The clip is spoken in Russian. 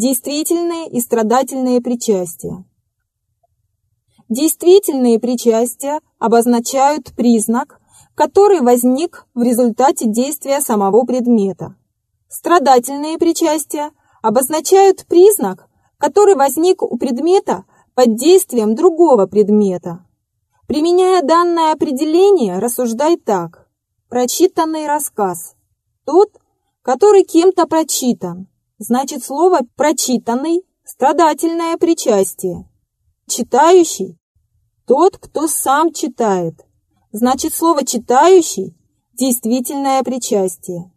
Действительные и страдательные причастия. Действительные причастия обозначают признак, который возник в результате действия самого предмета. Страдательные причастия обозначают признак, который возник у предмета под действием другого предмета. Применяя данное определение, рассуждай так. Прочитанный рассказ. Тот, который кем-то прочитан. Значит, слово «прочитанный» – страдательное причастие. Читающий – тот, кто сам читает. Значит, слово «читающий» – действительное причастие.